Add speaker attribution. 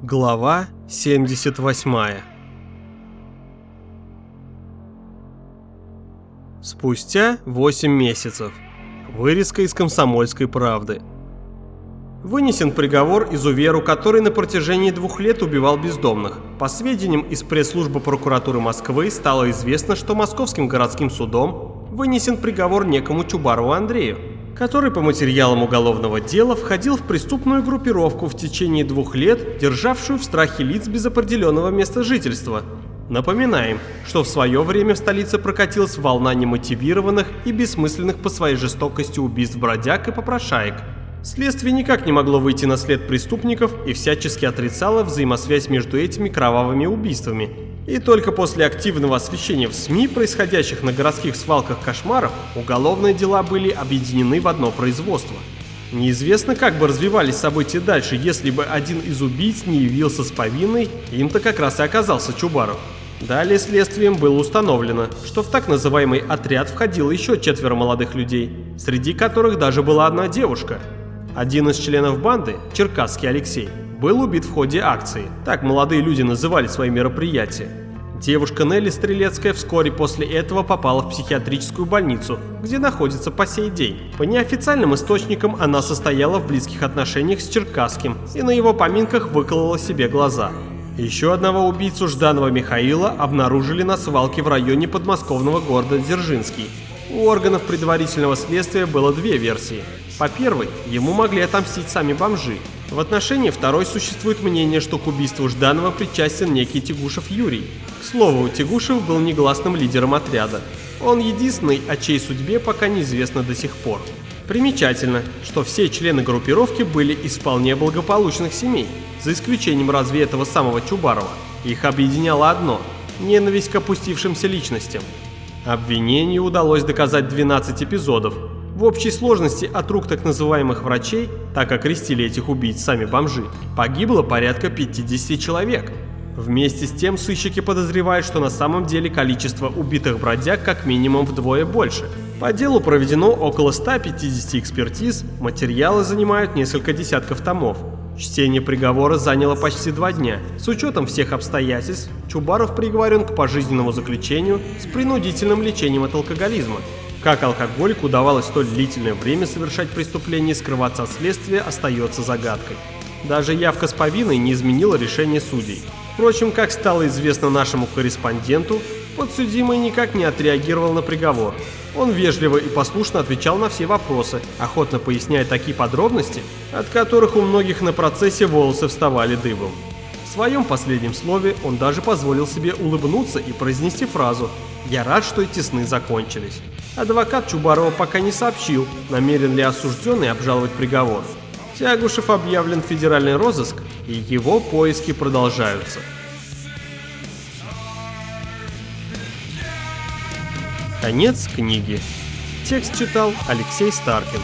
Speaker 1: Глава 78 Спустя 8 месяцев. Вырезка из «Комсомольской правды». Вынесен приговор изуверу, который на протяжении двух лет убивал бездомных. По сведениям из пресс-службы прокуратуры Москвы стало известно, что Московским городским судом вынесен приговор некому Чубарову Андрею, который по материалам уголовного дела входил в преступную группировку в течение двух лет, державшую в страхе лиц без определенного места жительства. Напоминаем, что в свое время в столице прокатилась волна немотивированных и бессмысленных по своей жестокости убийств бродяг и попрошаек. Следствие никак не могло выйти на след преступников и всячески отрицало взаимосвязь между этими кровавыми убийствами. И только после активного освещения в СМИ происходящих на городских свалках кошмаров уголовные дела были объединены в одно производство. Неизвестно, как бы развивались события дальше, если бы один из убийц не явился с повинной, им-то как раз и оказался Чубаров. Далее следствием было установлено, что в так называемый отряд входило еще четверо молодых людей, среди которых даже была одна девушка. Один из членов банды, Черкасский Алексей, был убит в ходе акции, так молодые люди называли свои мероприятия. Девушка Нелли Стрелецкая вскоре после этого попала в психиатрическую больницу, где находится по сей день. По неофициальным источникам она состояла в близких отношениях с Черкасским и на его поминках выколола себе глаза. Еще одного убийцу Жданова Михаила обнаружили на свалке в районе подмосковного города Дзержинский. У органов предварительного следствия было две версии. По первой, ему могли отомстить сами бомжи. В отношении второй существует мнение, что к убийству Жданова причастен некий Тягушев Юрий. К слову, Тягушев был негласным лидером отряда. Он единственный, о чьей судьбе пока неизвестно до сих пор. Примечательно, что все члены группировки были из вполне благополучных семей, за исключением разве этого самого Чубарова. Их объединяло одно – ненависть к опустившимся личностям. Обвинению удалось доказать 12 эпизодов. В общей сложности от рук так называемых врачей, так как крестили этих убийц сами бомжи, погибло порядка 50 человек. Вместе с тем сыщики подозревают, что на самом деле количество убитых бродяг как минимум вдвое больше. По делу проведено около 150 экспертиз, материалы занимают несколько десятков томов. Чтение приговора заняло почти два дня. С учетом всех обстоятельств, Чубаров приговорен к пожизненному заключению с принудительным лечением от алкоголизма. Как алкоголику удавалось столь длительное время совершать преступление и скрываться от следствия, остается загадкой. Даже явка с повинной не изменила решение судей. Впрочем, как стало известно нашему корреспонденту, подсудимый никак не отреагировал на приговор. Он вежливо и послушно отвечал на все вопросы, охотно поясняя такие подробности, от которых у многих на процессе волосы вставали дыбом. В своем последнем слове он даже позволил себе улыбнуться и произнести фразу «Я рад, что эти сны закончились». Адвокат Чубарова пока не сообщил, намерен ли осужденный обжаловать приговор. Тягушев объявлен федеральный розыск, и его поиски продолжаются. Конец книги. Текст читал Алексей Старкин.